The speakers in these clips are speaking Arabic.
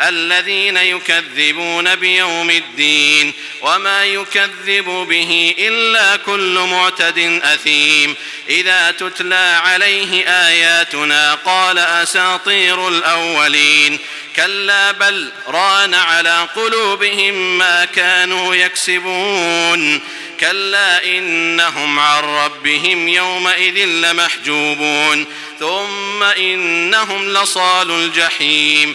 الذين يكذبون بيوم الدين وما يكذب به إلا كل معتد أثيم إذا تتلى عليه آياتنا قال أساطير الأولين كلا بل ران على قلوبهم ما كانوا يكسبون كلا إنهم عن ربهم يومئذ لمحجوبون ثم إنهم لصال الجحيم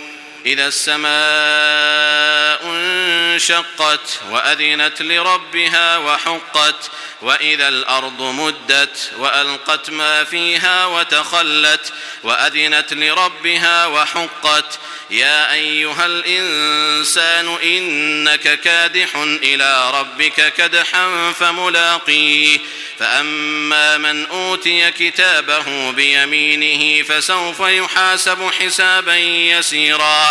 إذا السماء انشقت وأذنت لربها وحقت وإذا الأرض مدت وألقت ما فيها وتخلت وأذنت لربها وحقت يا أيها الإنسان إنك كادح إلى ربك كدحا فملاقيه فأما من أوتي كتابه بيمينه فسوف يحاسب حسابا يسيرا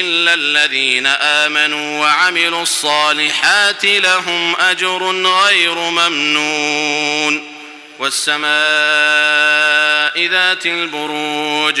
إلا الذين آمنوا وعملوا الصالحات لهم أجر غير ممنون والسماء ذات البروج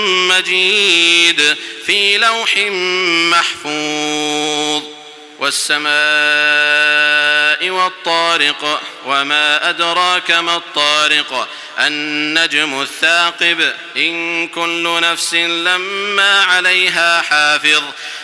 مجيد في لوح محفوظ والسماء والطارق وما أدراك ما الطارق النجم الثاقب إن كل نفس لما عليها حافظ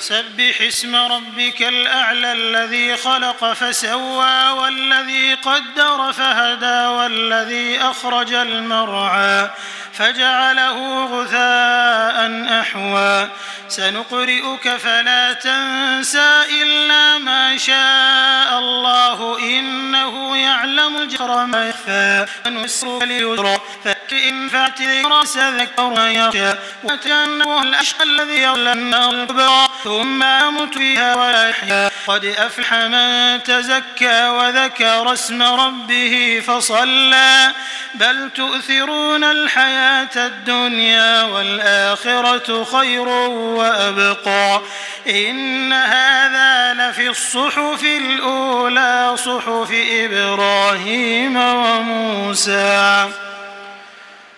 سبح اسم ربك الأعلى الذي خلق فسوى والذي قدر فهدى والذي أخرج المرعى فجعله غثاء أحوى سنقرئك فلا تنسى إلا ما شاء الله إنه يعلم الجر ما يخفى فنسر ليسر شيء فاعتذر سذكر يخشى وتنوه الأشقى الذي يغلى النار الكبرى ثم أمت فيها ويحيا قد أفلح من تزكى وذكر اسم ربه فصلى. بل تؤثرون الحياة الدنيا والآخرة خير وأبقى. إن هذا لفي الصحف الأولى صحف إبراهيم وموسى.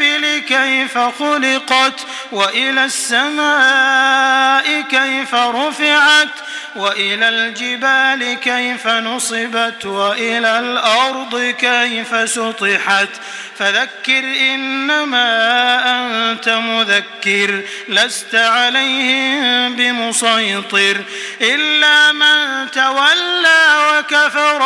الجبل كيف خلقت وإلى السماء كيف رفعت وإلى الجبال كيف نصبت وإلى الأرض كيف سطحت فذكر إنما أنت مذكر لست عليهم بمسيطر إلا من تولى وكفر